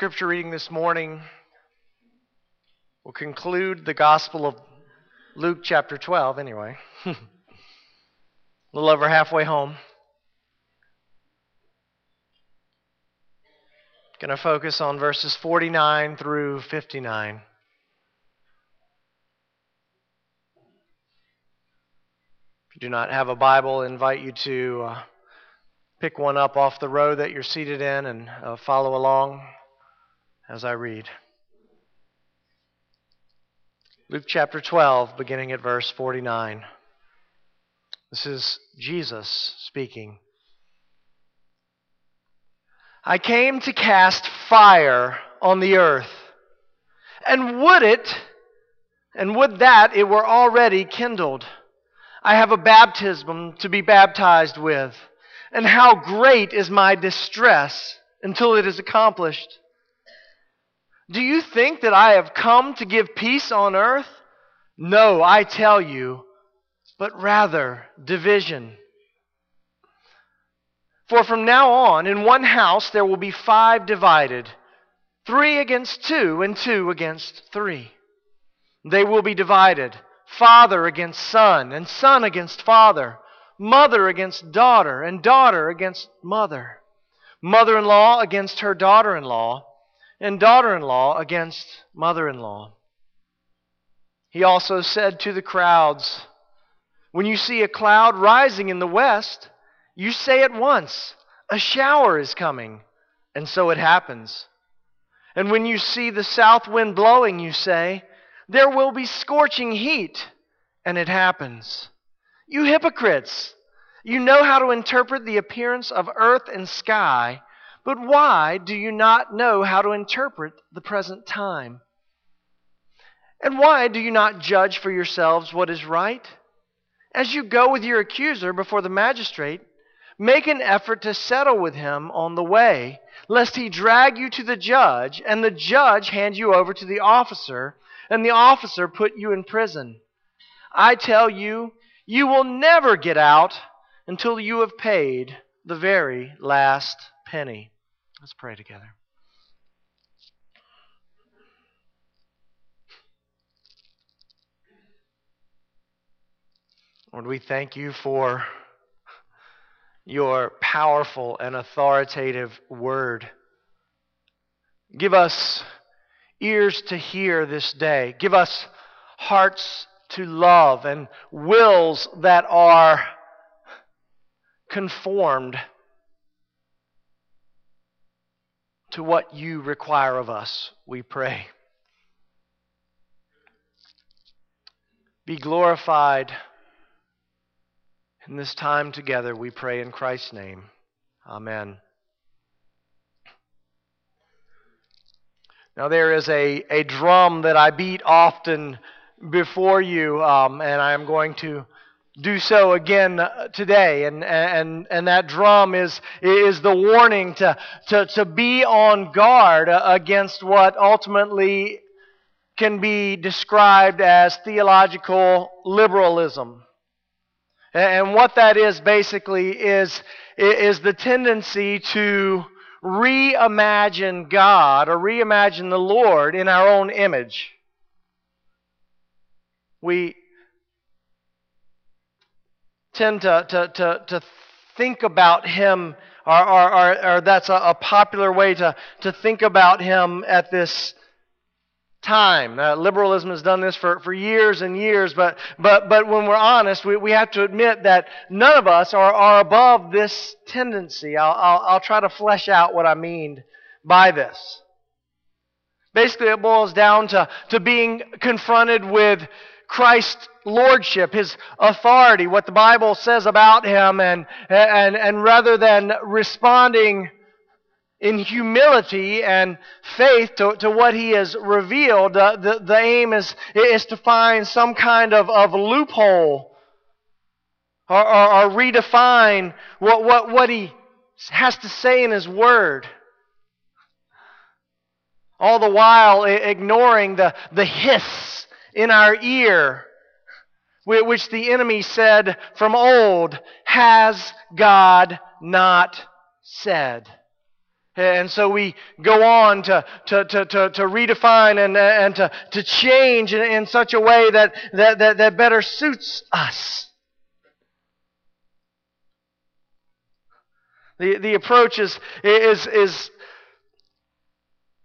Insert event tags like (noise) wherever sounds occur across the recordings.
Scripture reading this morning will conclude the Gospel of Luke chapter 12, anyway. (laughs) a little over halfway home. Going to focus on verses 49 through 59. If you do not have a Bible, I invite you to uh, pick one up off the row that you're seated in and uh, follow along as I read. Luke chapter 12, beginning at verse 49. This is Jesus speaking. I came to cast fire on the earth, and would it, and would that it were already kindled. I have a baptism to be baptized with, and how great is my distress until it is accomplished. Do you think that I have come to give peace on earth? No, I tell you, but rather division. For from now on, in one house there will be five divided three against two, and two against three. They will be divided father against son, and son against father, mother against daughter, and daughter against mother, mother in law against her daughter in law and daughter in law against mother in law. He also said to the crowds, When you see a cloud rising in the west, you say at once, A shower is coming. And so it happens. And when you see the south wind blowing, you say, There will be scorching heat. And it happens. You hypocrites! You know how to interpret the appearance of earth and sky but why do you not know how to interpret the present time? And why do you not judge for yourselves what is right? As you go with your accuser before the magistrate, make an effort to settle with him on the way, lest he drag you to the judge, and the judge hand you over to the officer, and the officer put you in prison. I tell you, you will never get out until you have paid the very last penny. Let's pray together. Lord, we thank you for your powerful and authoritative word. Give us ears to hear this day. Give us hearts to love and wills that are conformed to what you require of us, we pray. Be glorified in this time together, we pray in Christ's name. Amen. Now, there is a, a drum that I beat often before you, um, and I am going to do so again uh, today. And, and, and that drum is, is the warning to, to, to be on guard uh, against what ultimately can be described as theological liberalism. And what that is basically is, is the tendency to reimagine God or reimagine the Lord in our own image. We, tend to, to, to, to think about him, or, or, or, or that's a, a, popular way to, to think about him at this time. Uh, liberalism has done this for, for years and years, but, but, but when we're honest, we, we have to admit that none of us are, are above this tendency. I'll, I'll, I'll try to flesh out what I mean by this. Basically, it boils down to, to being confronted with Christ's lordship, his authority, what the Bible says about him, and, and, and rather than responding in humility and faith to, to what he has revealed, uh, the, the aim is, is to find some kind of, of loophole or, or, or redefine what, what, what he has to say in his word. All the while ignoring the, the hiss in our ear, which the enemy said from old, Has God not said? And so we go on to, to, to, to, to redefine and, and to, to change in, in such a way that, that, that, that better suits us. The, the approach is, is, is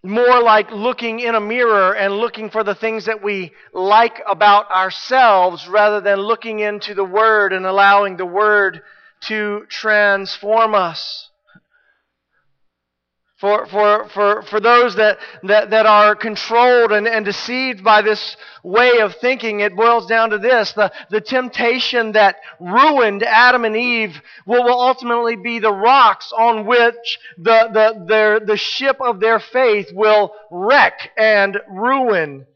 more like looking in a mirror and looking for the things that we like about ourselves rather than looking into the Word and allowing the Word to transform us. For, for, for, for those that, that, that are controlled and, and deceived by this way of thinking, it boils down to this. The, the temptation that ruined Adam and Eve will, will ultimately be the rocks on which the, the, their, the ship of their faith will wreck and ruin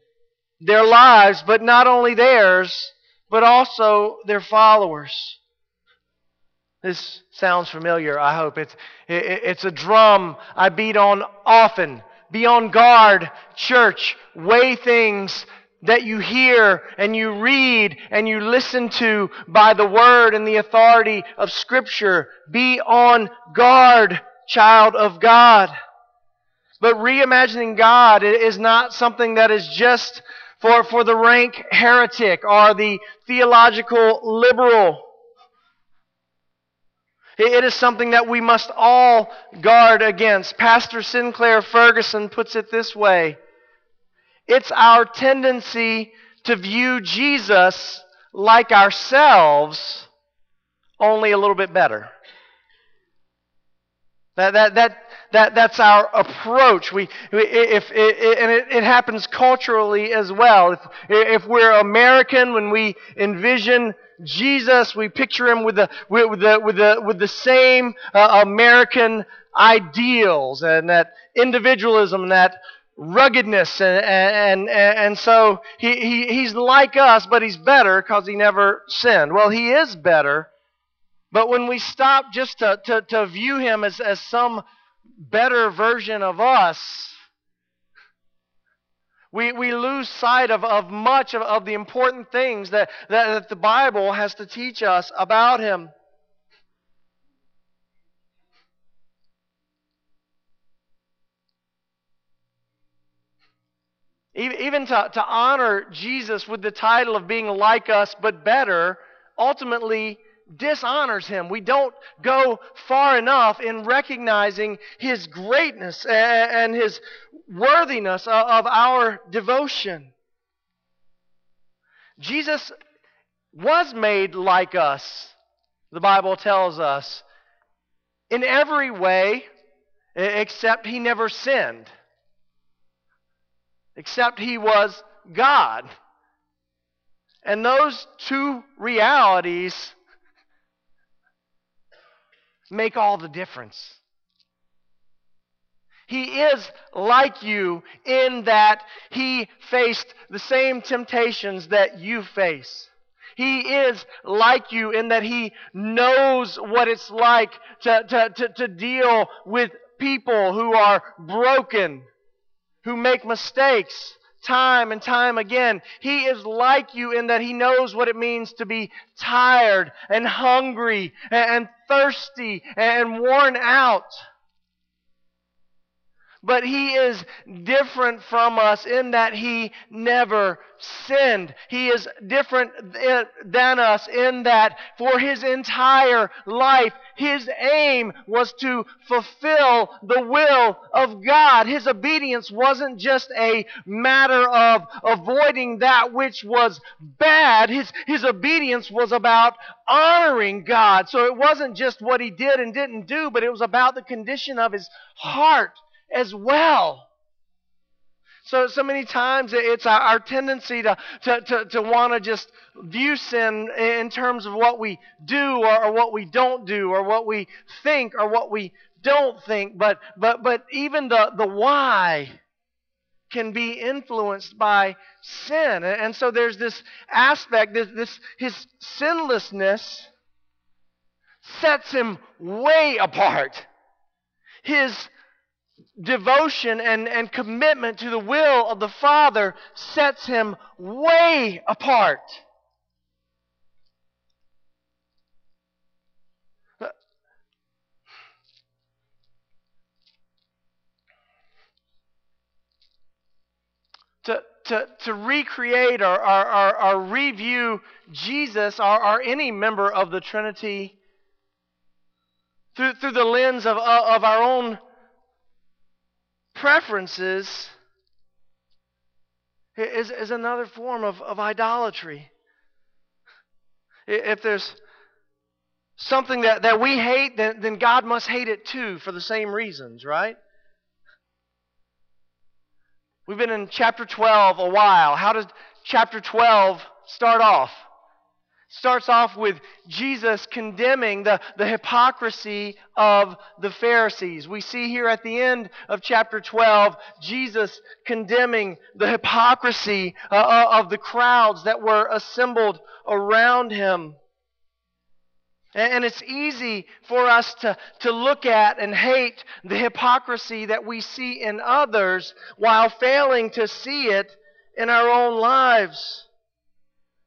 their lives, but not only theirs, but also their followers. This sounds familiar, I hope. It's, it's a drum I beat on often. Be on guard, church. Weigh things that you hear and you read and you listen to by the word and the authority of Scripture. Be on guard, child of God. But reimagining God is not something that is just for, for the rank heretic or the theological liberal. It is something that we must all guard against. Pastor Sinclair Ferguson puts it this way It's our tendency to view Jesus like ourselves, only a little bit better. That, that, that, that, that's our approach. We, if, if, and it, it happens culturally as well. If, if we're American, when we envision Jesus, we picture him with the, with the, with the, with the same uh, American ideals and that individualism and that ruggedness. And, and, and, and so he, he, he's like us, but he's better because he never sinned. Well, he is better. But when we stop just to, to, to view him as, as some better version of us, we, we lose sight of, of much of, of the important things that, that, that the Bible has to teach us about Him. Even to, to honor Jesus with the title of being like us but better, ultimately dishonors him. We don't go far enough in recognizing his greatness and his worthiness of our devotion. Jesus was made like us, the Bible tells us, in every way, except he never sinned, except he was God. And those two realities make all the difference. He is like you in that he faced the same temptations that you face. He is like you in that he knows what it's like to, to, to, to deal with people who are broken, who make mistakes time and time again. He is like you in that he knows what it means to be tired and hungry and thirsty and worn out. But he is different from us in that he never sinned. He is different than us in that for his entire life, his aim was to fulfill the will of God. His obedience wasn't just a matter of avoiding that which was bad. His, his obedience was about honoring God. So it wasn't just what he did and didn't do, but it was about the condition of his heart as well. So, so many times it's our, our tendency to, to, to, to want to just view sin in terms of what we do or, or, what we don't do or what we think or what we don't think. But, but, but even the, the why can be influenced by sin. And, so there's this aspect, this, this, his sinlessness sets him way apart. His devotion and, and commitment to the will of the Father sets him way apart. To, to, to recreate or, or, or, or review Jesus or, or any member of the Trinity through, through the lens of, of our own preferences is, is another form of, of idolatry. If there's something that, that we hate, then, then God must hate it too for the same reasons, right? We've been in chapter 12 a while. How does chapter 12 start off? Starts off with Jesus condemning the, the hypocrisy of the Pharisees. We see here at the end of chapter 12, Jesus condemning the hypocrisy uh, uh, of the crowds that were assembled around him. And it's easy for us to, to look at and hate the hypocrisy that we see in others while failing to see it in our own lives.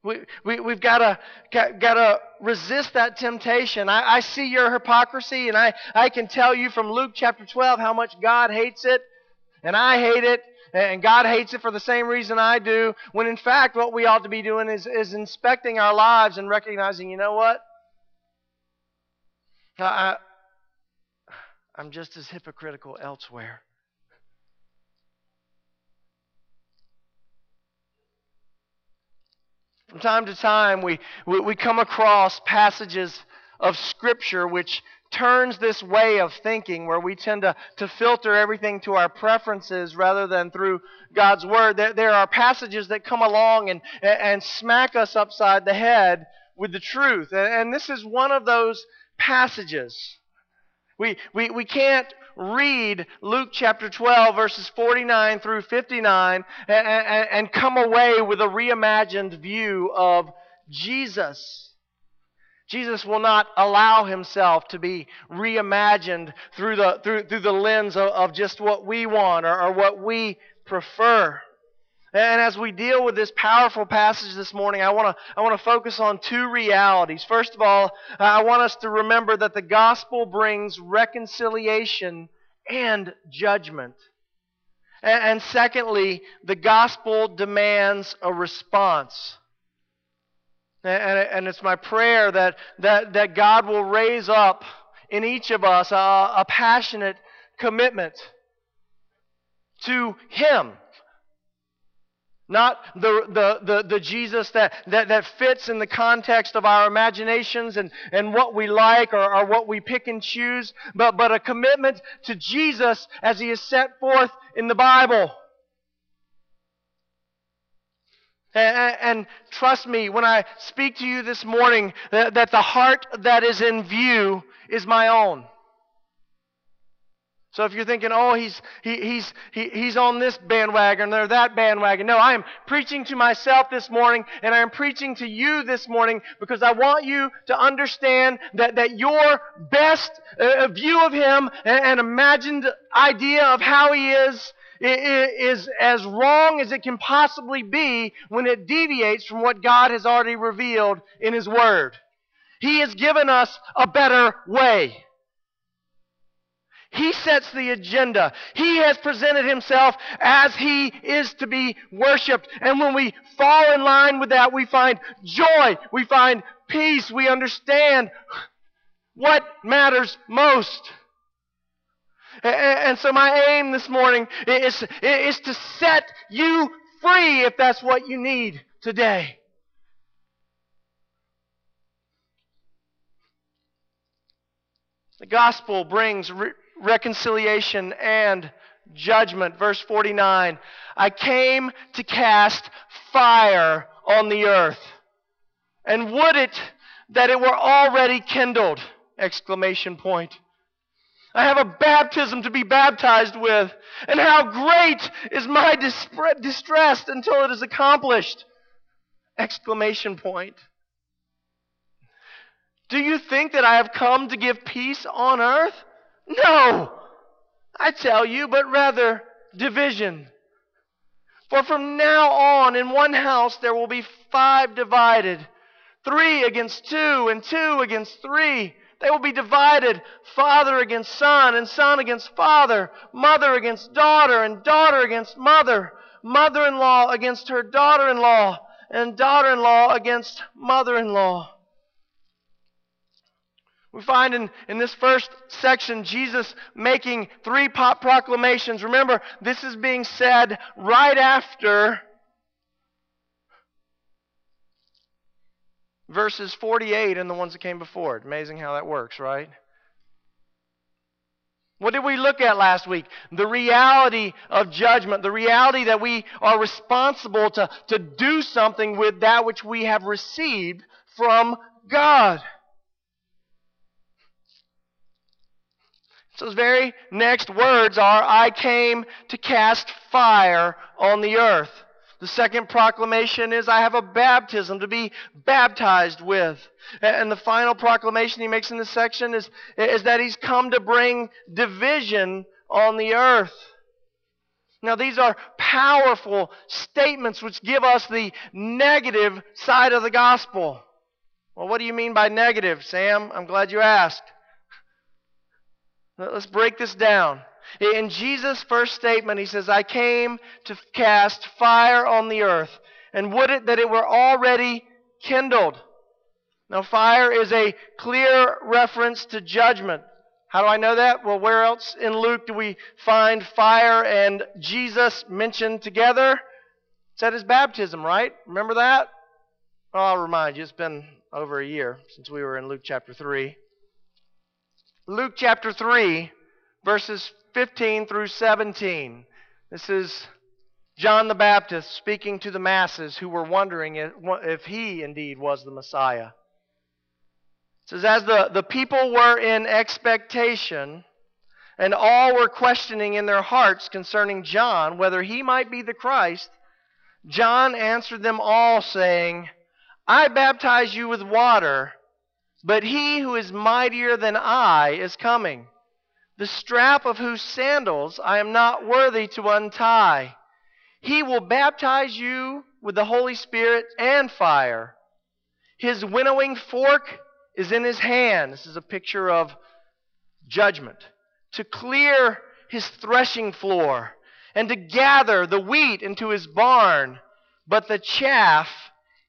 We, we, we've got to got, got to resist that temptation. I, I see your hypocrisy, and I, I can tell you from Luke chapter 12 how much God hates it, and I hate it, and God hates it for the same reason I do, when in fact what we ought to be doing is, is inspecting our lives and recognizing, you know what? I, I'm just as hypocritical elsewhere. From time to time, we, we, we come across passages of Scripture which turns this way of thinking where we tend to, to filter everything to our preferences rather than through God's Word. There, there are passages that come along and, and smack us upside the head with the truth. And, and this is one of those passages. We, we, we can't read Luke chapter 12, verses 49 through 59, and, and, and come away with a reimagined view of Jesus. Jesus will not allow himself to be reimagined through the, through, through the lens of, of just what we want or, or what we prefer. And as we deal with this powerful passage this morning, I want to I want to focus on two realities. First of all, I want us to remember that the gospel brings reconciliation and judgment. And secondly, the gospel demands a response. And it's my prayer that, that, that God will raise up in each of us a, a passionate commitment to Him not the, the, the, the, Jesus that, that, that fits in the context of our imaginations and, and what we like or, or what we pick and choose, but, but a commitment to Jesus as he is set forth in the Bible. And, and, trust me, when I speak to you this morning, that, that the heart that is in view is my own. So if you're thinking, oh, he's, he, he's, he, he's on this bandwagon or that bandwagon. No, I am preaching to myself this morning and I am preaching to you this morning because I want you to understand that, that your best uh, view of him and, and imagined idea of how he is is as wrong as it can possibly be when it deviates from what God has already revealed in His Word. He has given us a better way. He sets the agenda. He has presented himself as he is to be worshiped. And when we fall in line with that, we find joy. We find peace. We understand what matters most. And so my aim this morning is, is to set you free if that's what you need today. The gospel brings reconciliation and judgment. Verse 49 I came to cast fire on the earth. And would it that it were already kindled! Exclamation point. I have a baptism to be baptized with, and how great is my distress until it is accomplished! Exclamation point. Do you think that I have come to give peace on earth? No, I tell you, but rather division. For from now on, in one house there will be five divided three against two, and two against three. They will be divided father against son, and son against father, mother against daughter, and daughter against mother. mother in law against her daughter in law, and daughter in law against mother in law. We find in, in this first section Jesus making three proclamations. Remember, this is being said right after verses 48 and the ones that came before it. Amazing how that works, right? What did we look at last week? The reality of judgment, the reality that we are responsible to, to do something with that which we have received from God. So his very next words are, I came to cast fire on the earth. The second proclamation is, I have a baptism to be baptized with. And the final proclamation he makes in this section is, is that he's come to bring division on the earth. Now, these are powerful statements which give us the negative side of the gospel. Well, what do you mean by negative, Sam? I'm glad you asked. Let's break this down. In Jesus' first statement, he says, I came to cast fire on the earth, and would it that it were already kindled. Now, fire is a clear reference to judgment. How do I know that? Well, where else in Luke do we find fire and Jesus mentioned together? It's at his baptism, right? Remember that? Well, I'll remind you, it's been over a year since we were in Luke chapter 3. Luke chapter 3, verses 15 through 17. This is John the Baptist speaking to the masses who were wondering if he indeed was the Messiah. It says, As the, the people were in expectation, and all were questioning in their hearts concerning John whether he might be the Christ, John answered them all, saying, I baptize you with water. But he who is mightier than I is coming, the strap of whose sandals I am not worthy to untie. He will baptize you with the Holy Spirit and fire. His winnowing fork is in his hand. This is a picture of judgment. To clear his threshing floor and to gather the wheat into his barn, but the chaff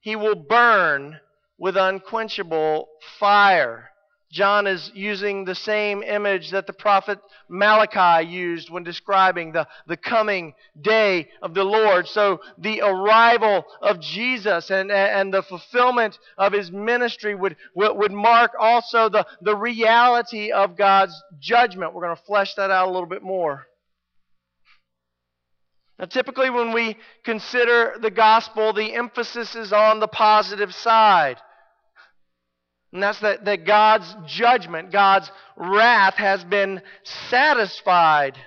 he will burn with unquenchable fire. John is using the same image that the prophet Malachi used when describing the, the coming day of the Lord. So the arrival of Jesus and, and the fulfillment of his ministry would, would mark also the, the reality of God's judgment. We're going to flesh that out a little bit more. Now, typically, when we consider the gospel, the emphasis is on the positive side. And that's that, that God's judgment, God's wrath has been satisfied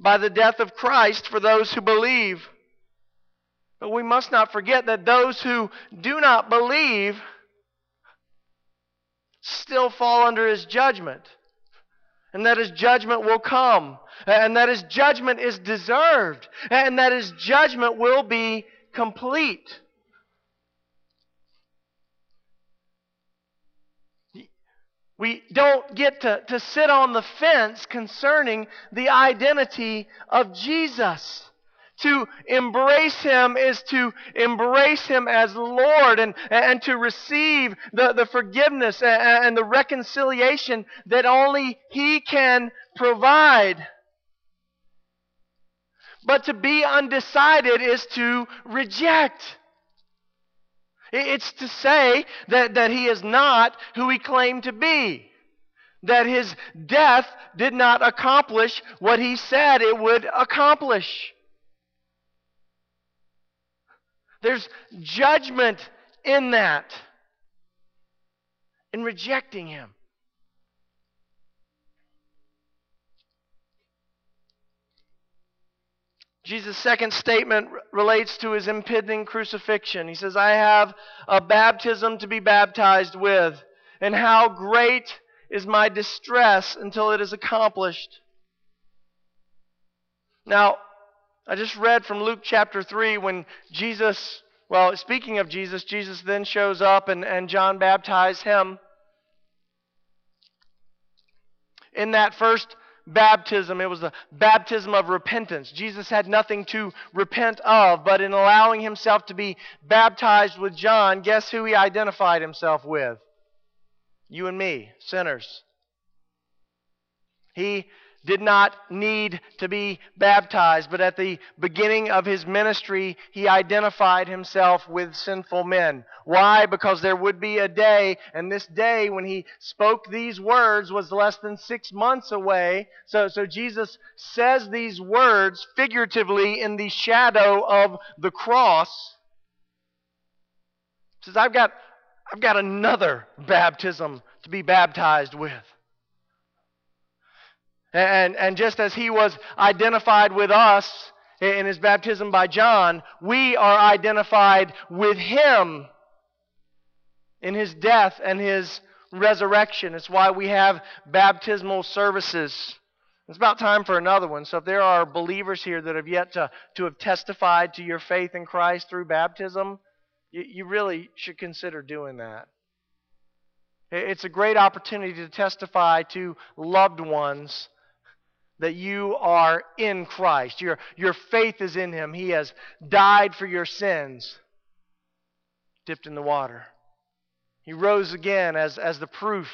by the death of Christ for those who believe. But we must not forget that those who do not believe still fall under his judgment. And that his judgment will come and that his judgment is deserved, and that his judgment will be complete. We don't get to, to sit on the fence concerning the identity of Jesus. To embrace Him is to embrace Him as Lord and, and to receive the, the forgiveness and, and the reconciliation that only He can provide. But to be undecided is to reject. It's to say that, that he is not who he claimed to be. That his death did not accomplish what he said it would accomplish. There's judgment in that, in rejecting him. Jesus' second statement relates to his impending crucifixion. He says, I have a baptism to be baptized with, and how great is my distress until it is accomplished. Now, I just read from Luke chapter 3 when Jesus, well, speaking of Jesus, Jesus then shows up and, and John baptized him. In that first baptism, it was the baptism of repentance. Jesus had nothing to repent of, but in allowing himself to be baptized with John, guess who he identified himself with? You and me, sinners. He did not need to be baptized, but at the beginning of his ministry, he identified himself with sinful men. Why? Because there would be a day, and this day when he spoke these words was less than six months away. So, so Jesus says these words figuratively in the shadow of the cross. He says, I've got, I've got another baptism to be baptized with. And, and just as he was identified with us in his baptism by John, we are identified with him in his death and his resurrection. It's why we have baptismal services. It's about time for another one. So if there are believers here that have yet to, to have testified to your faith in Christ through baptism, you, you really should consider doing that. It's a great opportunity to testify to loved ones that you are in Christ. Your, your faith is in Him. He has died for your sins, dipped in the water. He rose again as, as the proof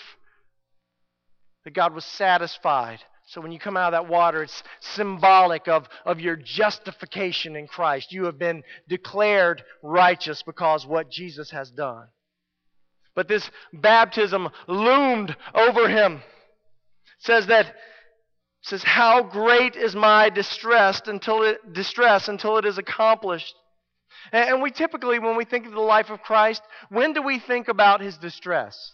that God was satisfied. So when you come out of that water, it's symbolic of, of your justification in Christ. You have been declared righteous because what Jesus has done. But this baptism loomed over him. It says that says, How great is my distress until it, distress until it is accomplished. And we typically, when we think of the life of Christ, when do we think about his distress?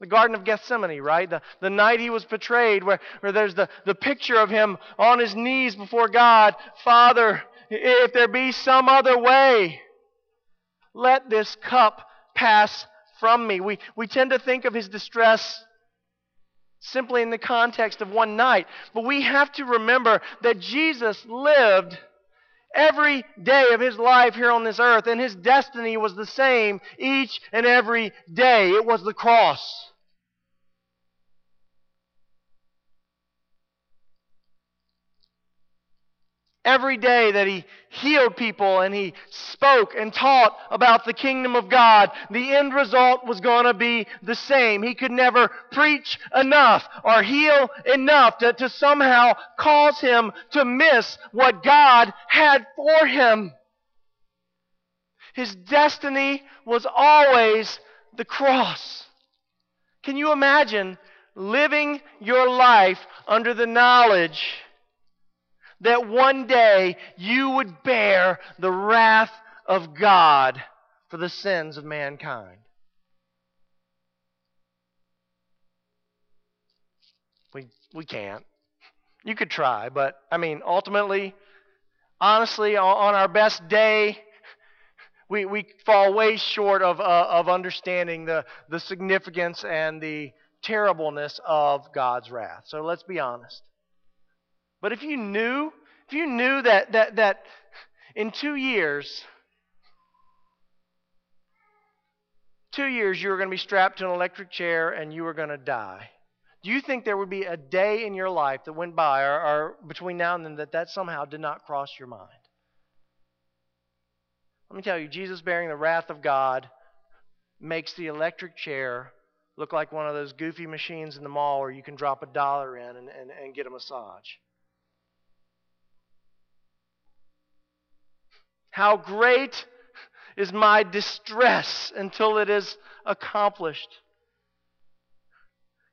The Garden of Gethsemane, right? The, the night he was betrayed, where, where there's the, the picture of him on his knees before God Father, if there be some other way, let this cup pass from me. We, we tend to think of his distress simply in the context of one night. But we have to remember that Jesus lived every day of his life here on this earth, and his destiny was the same each and every day. It was the cross. Every day that he healed people and he spoke and taught about the kingdom of God, the end result was going to be the same. He could never preach enough or heal enough to, to somehow cause him to miss what God had for him. His destiny was always the cross. Can you imagine living your life under the knowledge that one day you would bear the wrath of God for the sins of mankind. We, we can't. You could try, but I mean, ultimately, honestly, on our best day, we, we fall way short of, uh, of understanding the, the significance and the terribleness of God's wrath. So let's be honest. But if you knew, if you knew that, that, that in two years, two years you were going to be strapped to an electric chair and you were going to die, do you think there would be a day in your life that went by or, or between now and then that that somehow did not cross your mind? Let me tell you, Jesus bearing the wrath of God makes the electric chair look like one of those goofy machines in the mall where you can drop a dollar in and, and, and get a massage. How great is my distress until it is accomplished.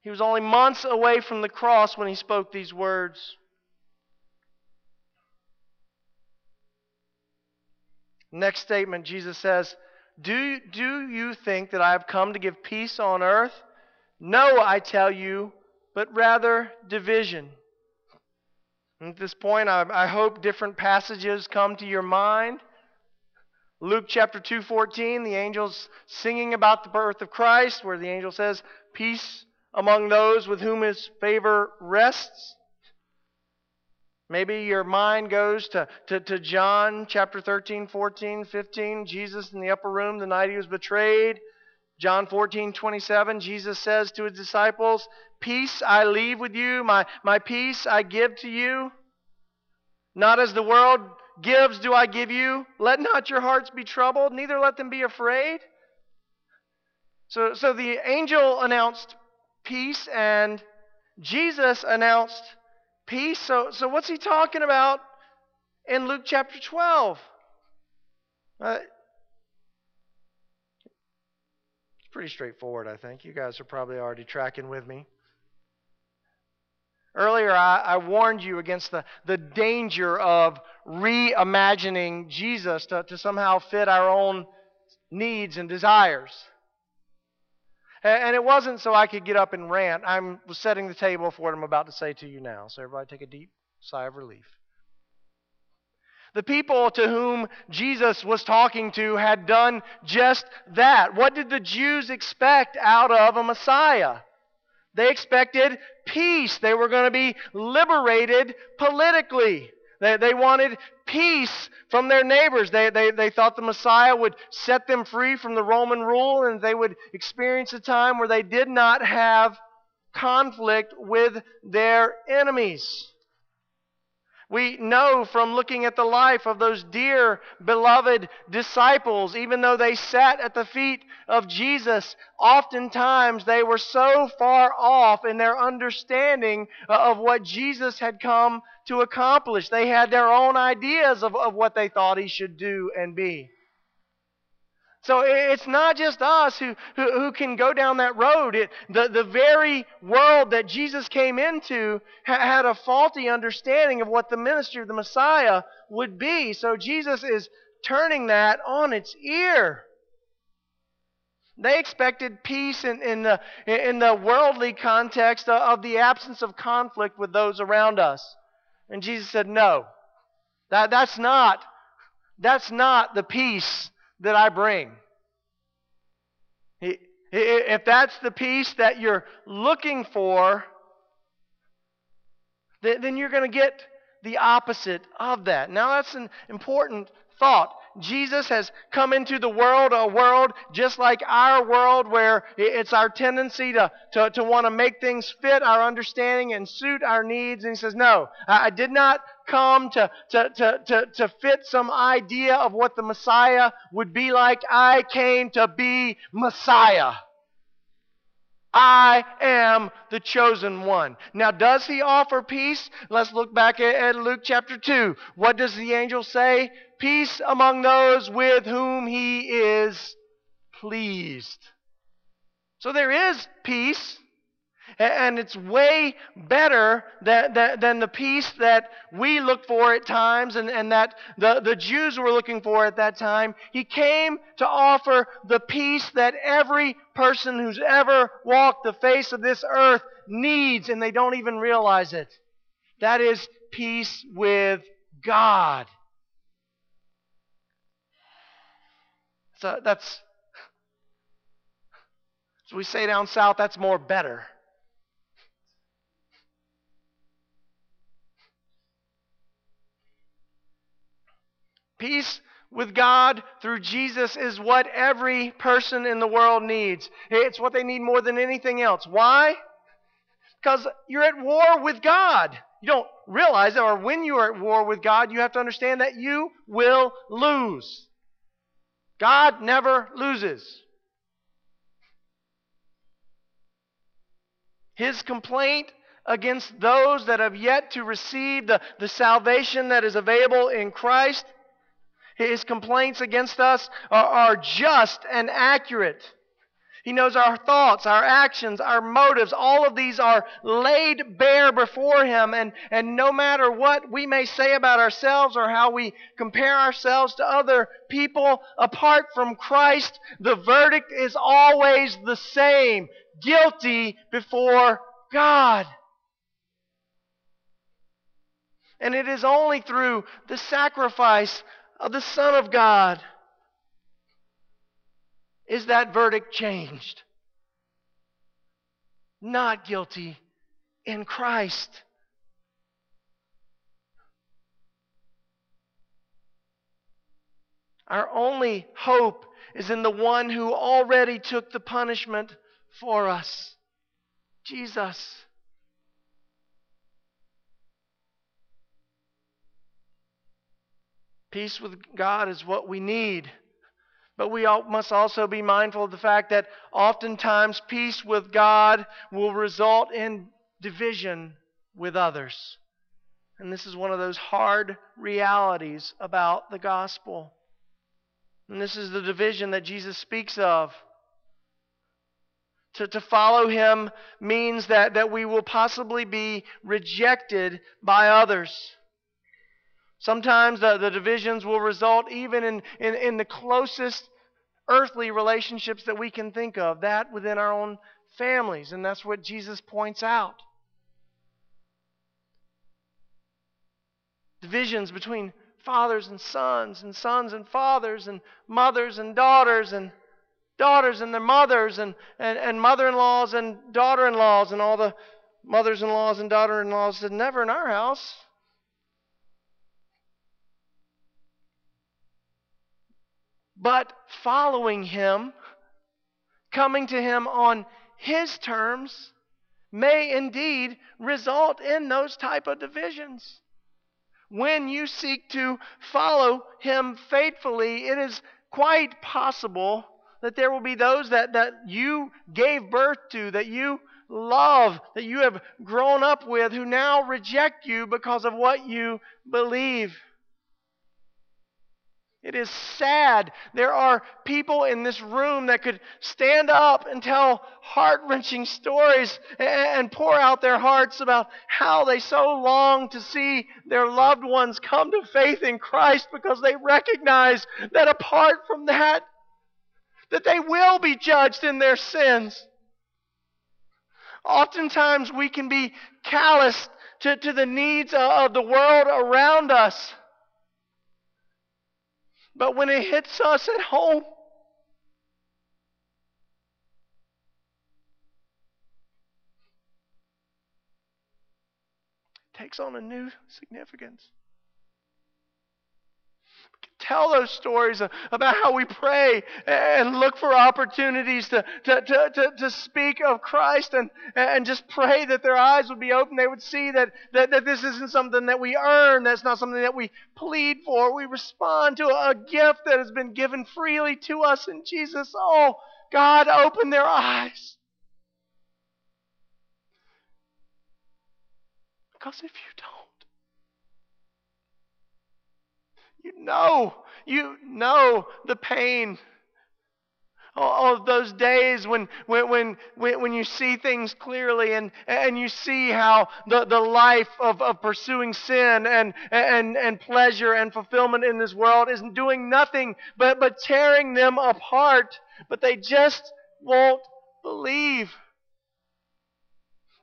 He was only months away from the cross when he spoke these words. Next statement, Jesus says, do, do you think that I have come to give peace on earth? No, I tell you, but rather division. And at this point, I, I hope different passages come to your mind. Luke chapter 2:14, the angels singing about the birth of Christ, where the angel says, "Peace among those with whom his favor rests." Maybe your mind goes to, to, to John chapter 13, 14, 15, Jesus in the upper room the night he was betrayed, John 14, 27, Jesus says to his disciples, Peace I leave with you, my, my peace I give to you. Not as the world gives do I give you. Let not your hearts be troubled, neither let them be afraid. So, so the angel announced peace, and Jesus announced peace. So, so what's he talking about in Luke chapter 12? Uh, it's pretty straightforward, I think. You guys are probably already tracking with me. Earlier, I, I, warned you against the, the danger of reimagining Jesus to, to somehow fit our own needs and desires. And, and it wasn't so I could get up and rant. I was setting the table for what I'm about to say to you now. So, everybody, take a deep sigh of relief. The people to whom Jesus was talking to had done just that. What did the Jews expect out of a Messiah? They expected peace. They were going to be liberated politically. They, they wanted peace from their neighbors. They, they, they thought the Messiah would set them free from the Roman rule and they would experience a time where they did not have conflict with their enemies. We know from looking at the life of those dear, beloved disciples, even though they sat at the feet of Jesus, oftentimes they were so far off in their understanding of what Jesus had come to accomplish. They had their own ideas of, of what they thought he should do and be. So it's not just us who, who, who, can go down that road. It, the, the very world that Jesus came into ha, had a faulty understanding of what the ministry of the Messiah would be. So Jesus is turning that on its ear. They expected peace in, in, the, in the worldly context of the absence of conflict with those around us. And Jesus said, No. That, that's not that's not the peace that I bring. If that's the peace that you're looking for, then you're going to get the opposite of that. Now, that's an important thought. Jesus has come into the world, a world just like our world, where it's our tendency to, to, to want to make things fit our understanding and suit our needs. And he says, No, I did not come to, to, to, to, to fit some idea of what the Messiah would be like. I came to be Messiah. I am the chosen one. Now, does he offer peace? Let's look back at, at, Luke chapter 2. What does the angel say? Peace among those with whom he is pleased. So there is peace. And it's way better than, than, the peace that we look for at times and, and that the, the Jews were looking for at that time. He came to offer the peace that every person who's ever walked the face of this earth needs, and they don't even realize it. That is peace with God. So that's, as we say down south, that's more better. Peace with God through Jesus is what every person in the world needs. It's what they need more than anything else. Why? Because you're at war with God. You don't realize that, or when you are at war with God, you have to understand that you will lose. God never loses. His complaint against those that have yet to receive the, the salvation that is available in Christ his complaints against us are, are just and accurate. He knows our thoughts, our actions, our motives. All of these are laid bare before Him. And, and no matter what we may say about ourselves or how we compare ourselves to other people, apart from Christ, the verdict is always the same guilty before God. And it is only through the sacrifice of the Son of God is that verdict changed. Not guilty in Christ. Our only hope is in the one who already took the punishment for us Jesus. Peace with God is what we need. But we must also be mindful of the fact that oftentimes peace with God will result in division with others. And this is one of those hard realities about the gospel. And this is the division that Jesus speaks of. To, to follow him means that, that we will possibly be rejected by others. Sometimes the, the divisions will result even in, in, in the closest earthly relationships that we can think of, that within our own families. And that's what Jesus points out. Divisions between fathers and sons, and sons and fathers, and mothers and daughters, and daughters and their mothers, and, and, and mother in laws and daughter in laws, and all the mothers in laws and daughter in laws said, Never in our house. But following him, coming to him on his terms, may indeed result in those type of divisions. When you seek to follow him faithfully, it is quite possible that there will be those that, that you gave birth to, that you love, that you have grown up with, who now reject you because of what you believe. It is sad. There are people in this room that could stand up and tell heart wrenching stories and pour out their hearts about how they so long to see their loved ones come to faith in Christ because they recognize that apart from that, that they will be judged in their sins. Oftentimes we can be callous to, to the needs of the world around us. But when it hits us at home, it takes on a new significance tell those stories about how we pray and look for opportunities to, to, to, to, to, speak of Christ and, and just pray that their eyes would be open. They would see that, that, that this isn't something that we earn, that's not something that we plead for. We respond to a gift that has been given freely to us in Jesus. Oh, God, open their eyes. Because if you don't, You know, you know the pain of those days when, when, when, when you see things clearly and, and you see how the, the life of, of pursuing sin and, and, and pleasure and fulfillment in this world isn't doing nothing but, but tearing them apart, but they just won't believe.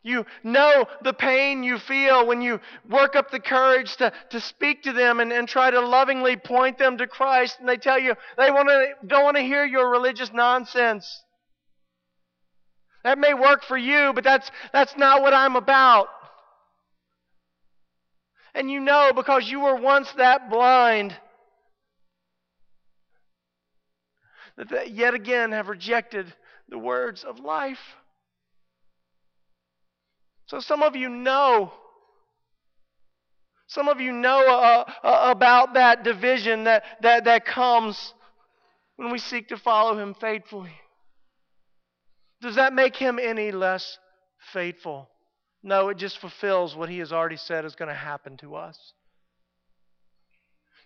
You know the pain you feel when you work up the courage to, to speak to them and, and try to lovingly point them to Christ, and they tell you they want to, don't want to hear your religious nonsense. That may work for you, but that's, that's not what I'm about. And you know because you were once that blind that they yet again have rejected the words of life. So some of you know. Some of you know uh, uh, about that division that, that, that comes when we seek to follow Him faithfully. Does that make Him any less faithful? No, it just fulfills what He has already said is going to happen to us.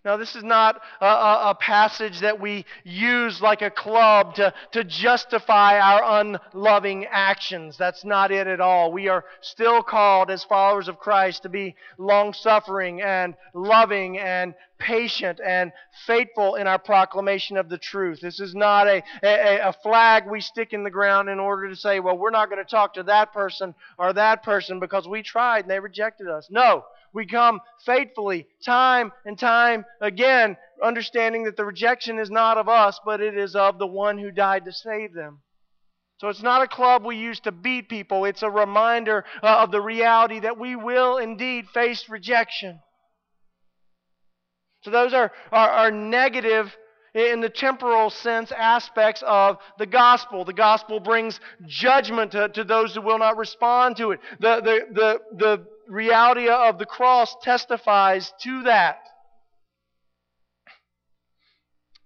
Now, this is not a, a, a, passage that we use like a club to, to justify our unloving actions. That's not it at all. We are still called, as followers of Christ, to be long suffering and loving and patient and faithful in our proclamation of the truth. This is not a, a, a flag we stick in the ground in order to say, well, we're not going to talk to that person or that person because we tried and they rejected us. No we come faithfully time and time again, understanding that the rejection is not of us, but it is of the one who died to save them. So it's not a club we use to beat people, it's a reminder uh, of the reality that we will indeed face rejection. So those are, are, are negative in the temporal sense aspects of the gospel. The gospel brings judgment to, to those who will not respond to it. The, the, the, the reality of the cross testifies to that.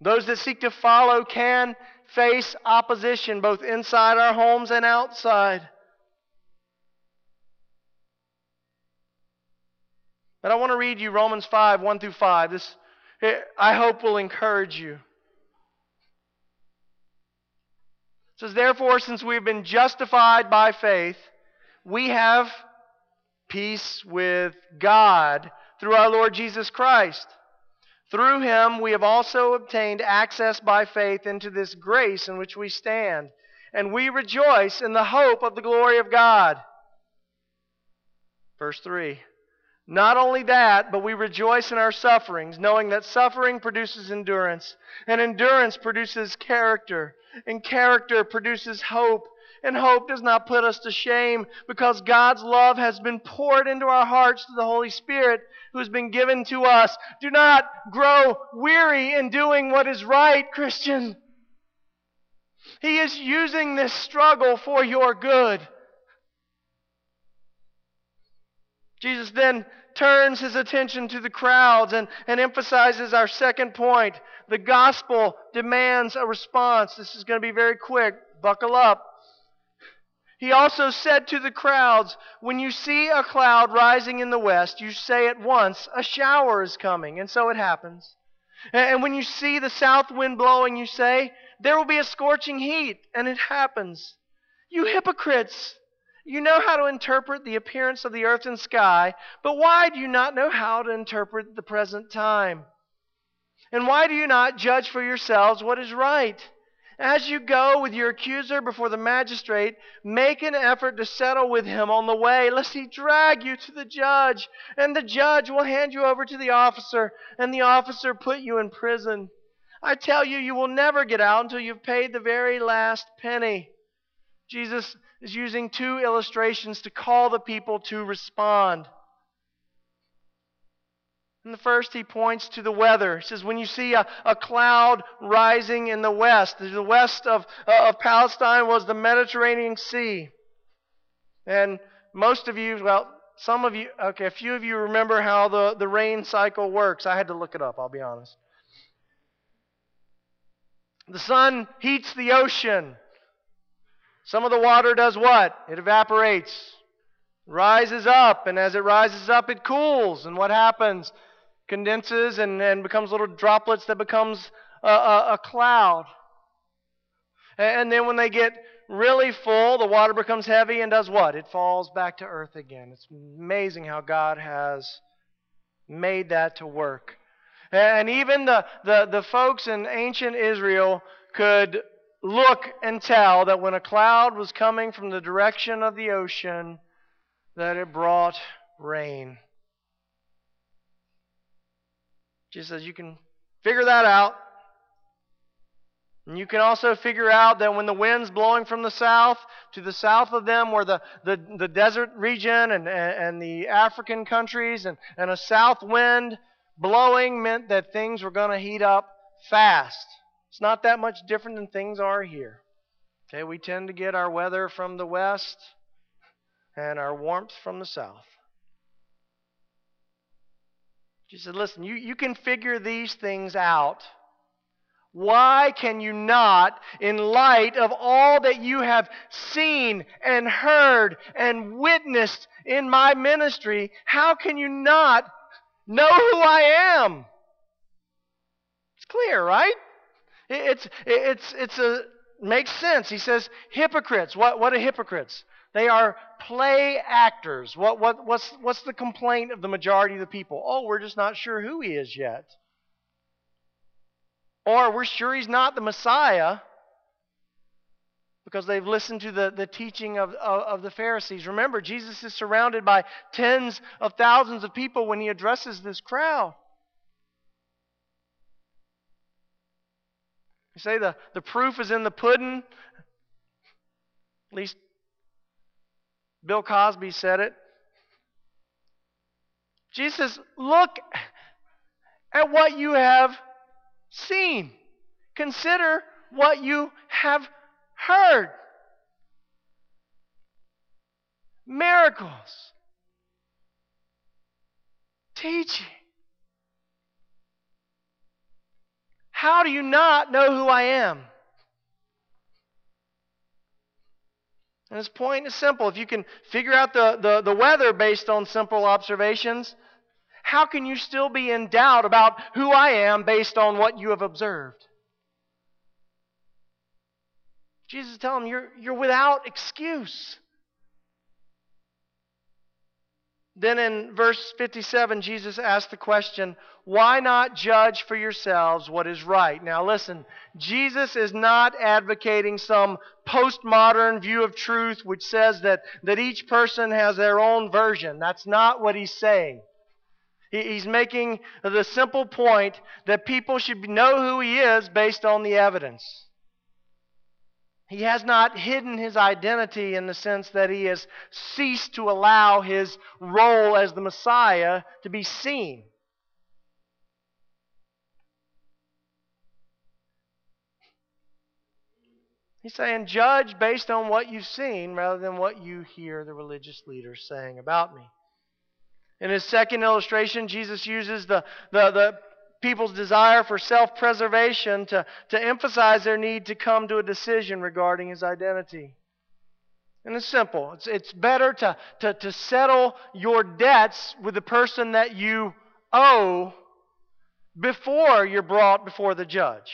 Those that seek to follow can face opposition both inside our homes and outside. But I want to read you Romans 5 1 through 5. This, I hope, will encourage you. It says, Therefore, since we have been justified by faith, we have peace with God through our Lord Jesus Christ. Through him we have also obtained access by faith into this grace in which we stand, and we rejoice in the hope of the glory of God. Verse 3 Not only that, but we rejoice in our sufferings, knowing that suffering produces endurance, and endurance produces character, and character produces hope. And hope does not put us to shame because God's love has been poured into our hearts through the Holy Spirit who has been given to us. Do not grow weary in doing what is right, Christian. He is using this struggle for your good. Jesus then turns his attention to the crowds and, and emphasizes our second point. The gospel demands a response. This is going to be very quick. Buckle up. He also said to the crowds, When you see a cloud rising in the west, you say at once, A shower is coming. And so it happens. And when you see the south wind blowing, you say, There will be a scorching heat. And it happens. You hypocrites! You know how to interpret the appearance of the earth and sky, but why do you not know how to interpret the present time? And why do you not judge for yourselves what is right? As you go with your accuser before the magistrate, make an effort to settle with him on the way, lest he drag you to the judge, and the judge will hand you over to the officer, and the officer put you in prison. I tell you, you will never get out until you've paid the very last penny. Jesus is using two illustrations to call the people to respond. In the first, he points to the weather. He says, when you see a, a cloud rising in the west, the west of, uh, of Palestine was the Mediterranean Sea. And most of you, well, some of you, okay, a few of you remember how the, the rain cycle works. I had to look it up, I'll be honest. The sun heats the ocean. Some of the water does what? It evaporates, rises up, and as it rises up, it cools. And what happens? Condenses and, and becomes little droplets that becomes a, a, a cloud. And then when they get really full, the water becomes heavy and does what? It falls back to earth again. It's amazing how God has made that to work. And even the, the, the folks in ancient Israel could look and tell that when a cloud was coming from the direction of the ocean, that it brought rain. Jesus says you can figure that out. And you can also figure out that when the wind's blowing from the south, to the south of them were the, the, the desert region and, and the African countries, and, and a south wind blowing meant that things were going to heat up fast. It's not that much different than things are here. Okay, we tend to get our weather from the west and our warmth from the south. She said, Listen, you, you can figure these things out. Why can you not, in light of all that you have seen and heard and witnessed in my ministry, how can you not know who I am? It's clear, right? It's, it's, it's a, makes sense. He says, hypocrites. What, what are hypocrites? They are play actors. What, what, what's, what's the complaint of the majority of the people? Oh, we're just not sure who he is yet. Or we're sure he's not the Messiah because they've listened to the, the teaching of, of, of, the Pharisees. Remember, Jesus is surrounded by tens of thousands of people when he addresses this crowd. You say the, the proof is in the pudding. At least Bill Cosby said it. Jesus, look at what you have seen. consider what you have heard. Miracles, teaching. How do you not know who I am? And his point is simple. If you can figure out the, the, the weather based on simple observations, how can you still be in doubt about who I am based on what you have observed? Jesus is telling him you're, you're without excuse. Then in verse 57, Jesus asked the question, Why not judge for yourselves what is right? Now listen, Jesus is not advocating some postmodern view of truth which says that, that each person has their own version. That's not what he's saying. He's making the simple point that people should know who he is based on the evidence. He has not hidden his identity in the sense that he has ceased to allow his role as the Messiah to be seen. He's saying, judge based on what you've seen rather than what you hear the religious leaders saying about me. In his second illustration, Jesus uses the, the, the people's desire for self preservation to, to emphasize their need to come to a decision regarding his identity. And it's simple. It's, it's better to, to, to settle your debts with the person that you owe before you're brought before the judge.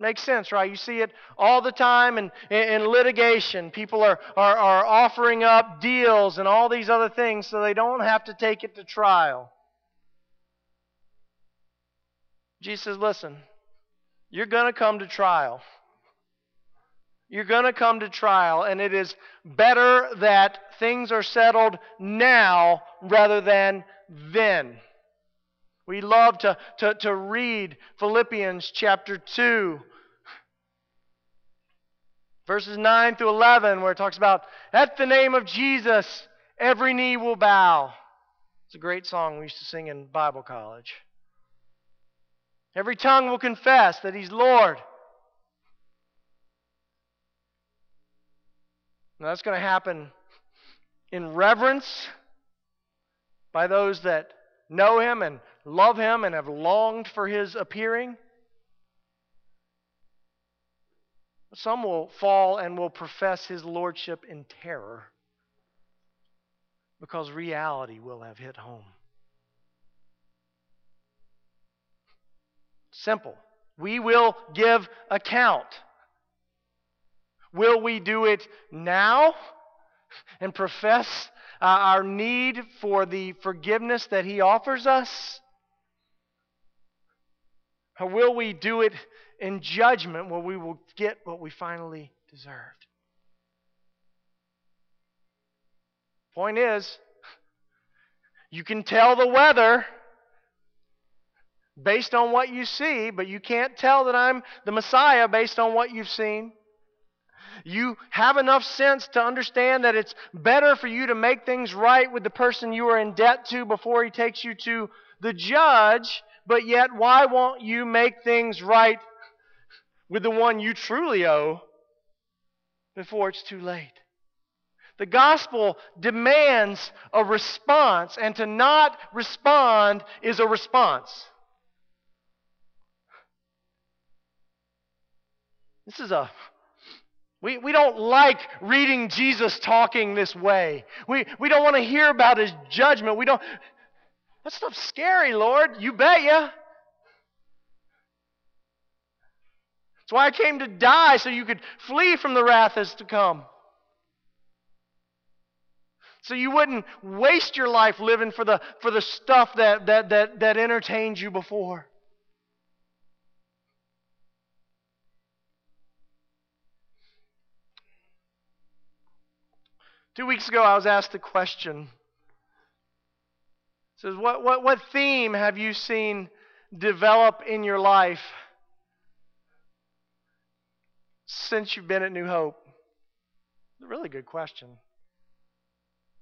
Makes sense, right? You see it all the time in, in, litigation. People are, are, are offering up deals and all these other things so they don't have to take it to trial. Jesus says, listen, you're going to come to trial. You're going to come to trial, and it is better that things are settled now rather than then. We love to, to, to read Philippians chapter 2, verses 9 through 11, where it talks about, at the name of Jesus, every knee will bow. It's a great song we used to sing in Bible college. Every tongue will confess that He's Lord. Now, that's going to happen in reverence by those that know Him and love Him and have longed for His appearing. Some will fall and will profess His Lordship in terror because reality will have hit home. Simple. We will give account. Will we do it now and profess uh, our need for the forgiveness that He offers us? Or will we do it in judgment where we will get what we finally deserved? Point is, you can tell the weather based on what you see, but you can't tell that I'm the Messiah based on what you've seen. You have enough sense to understand that it's better for you to make things right with the person you are in debt to before he takes you to the judge, but yet why won't you make things right with the one you truly owe before it's too late? The gospel demands a response, and to not respond is a response. This is a we, we don't like reading Jesus talking this way. We, we don't want to hear about his judgment. We don't that stuff's scary, Lord. You bet ya. That's why I came to die, so you could flee from the wrath that's to come. So you wouldn't waste your life living for the, for the stuff that, that, that, that entertained you before. Two weeks ago, I was asked a question. It says, what, what, what theme have you seen develop in your life since you've been at New Hope? It's a really good question.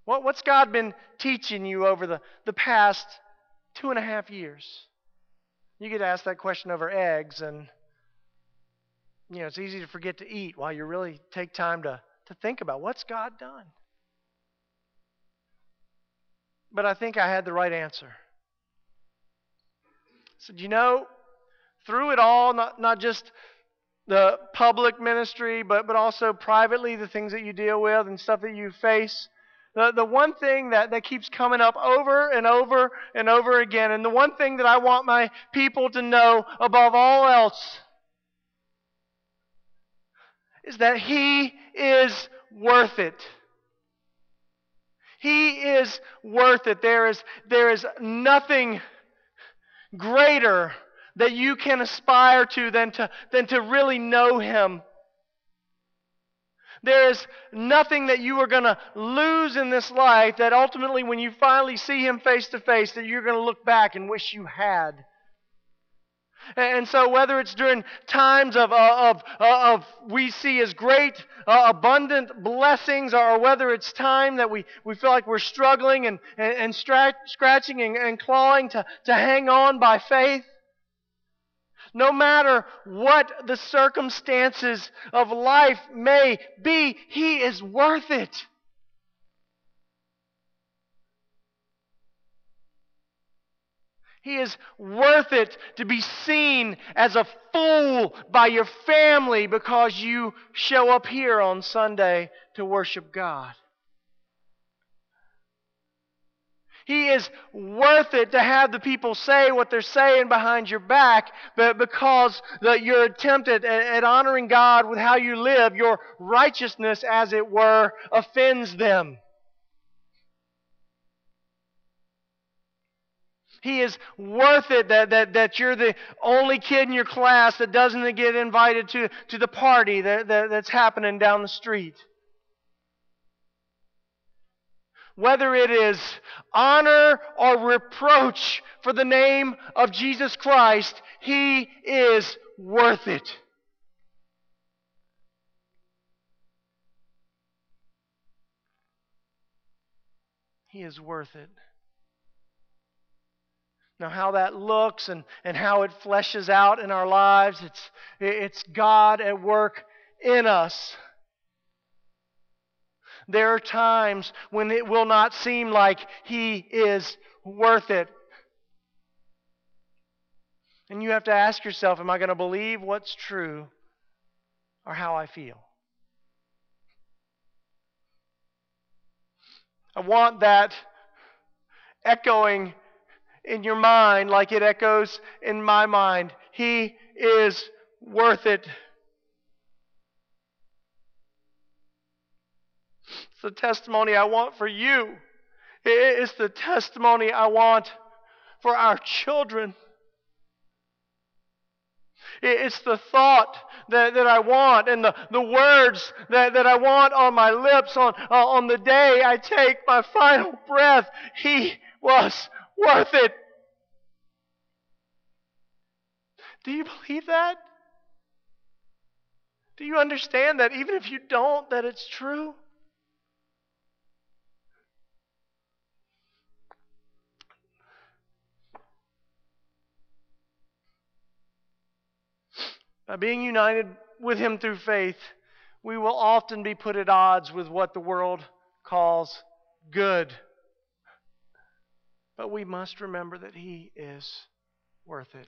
What, what's God been teaching you over the, the past two and a half years? You get asked that question over eggs, and you know, it's easy to forget to eat while you really take time to, to think about what's God done. But I think I had the right answer. Said, you know, through it all, not, not just the public ministry, but, but also privately, the things that you deal with and stuff that you face. The, the one thing that, that keeps coming up over and over and over again, and the one thing that I want my people to know above all else, is that He is worth it. He is worth it. There is, there is nothing greater that you can aspire to than to, than to really know Him. There is nothing that you are going to lose in this life that ultimately, when you finally see Him face to face, that you're going to look back and wish you had. And so, whether it's during times of, uh, of, uh, of we see as great, uh, abundant blessings, or whether it's time that we, we feel like we're struggling and, and, and scratching and, and clawing to, to hang on by faith, no matter what the circumstances of life may be, He is worth it. He is worth it to be seen as a fool by your family because you show up here on Sunday to worship God. He is worth it to have the people say what they're saying behind your back, but because the, your attempt at, at honoring God with how you live, your righteousness, as it were, offends them. He is worth it that, that, that you're the only kid in your class that doesn't get invited to, to the party that, that, that's happening down the street. Whether it is honor or reproach for the name of Jesus Christ, He is worth it. He is worth it. Now, how that looks and, and how it fleshes out in our lives, it's, it's God at work in us. There are times when it will not seem like He is worth it. And you have to ask yourself Am I going to believe what's true or how I feel? I want that echoing in your mind like it echoes in my mind. He is worth it. It's the testimony I want for you. It's the testimony I want for our children. It's the thought that, that I want and the, the words that, that I want on my lips on, uh, on the day I take my final breath. He was worth it. Do you believe that? Do you understand that even if you don't, that it's true? By being united with Him through faith, we will often be put at odds with what the world calls good. But we must remember that He is worth it.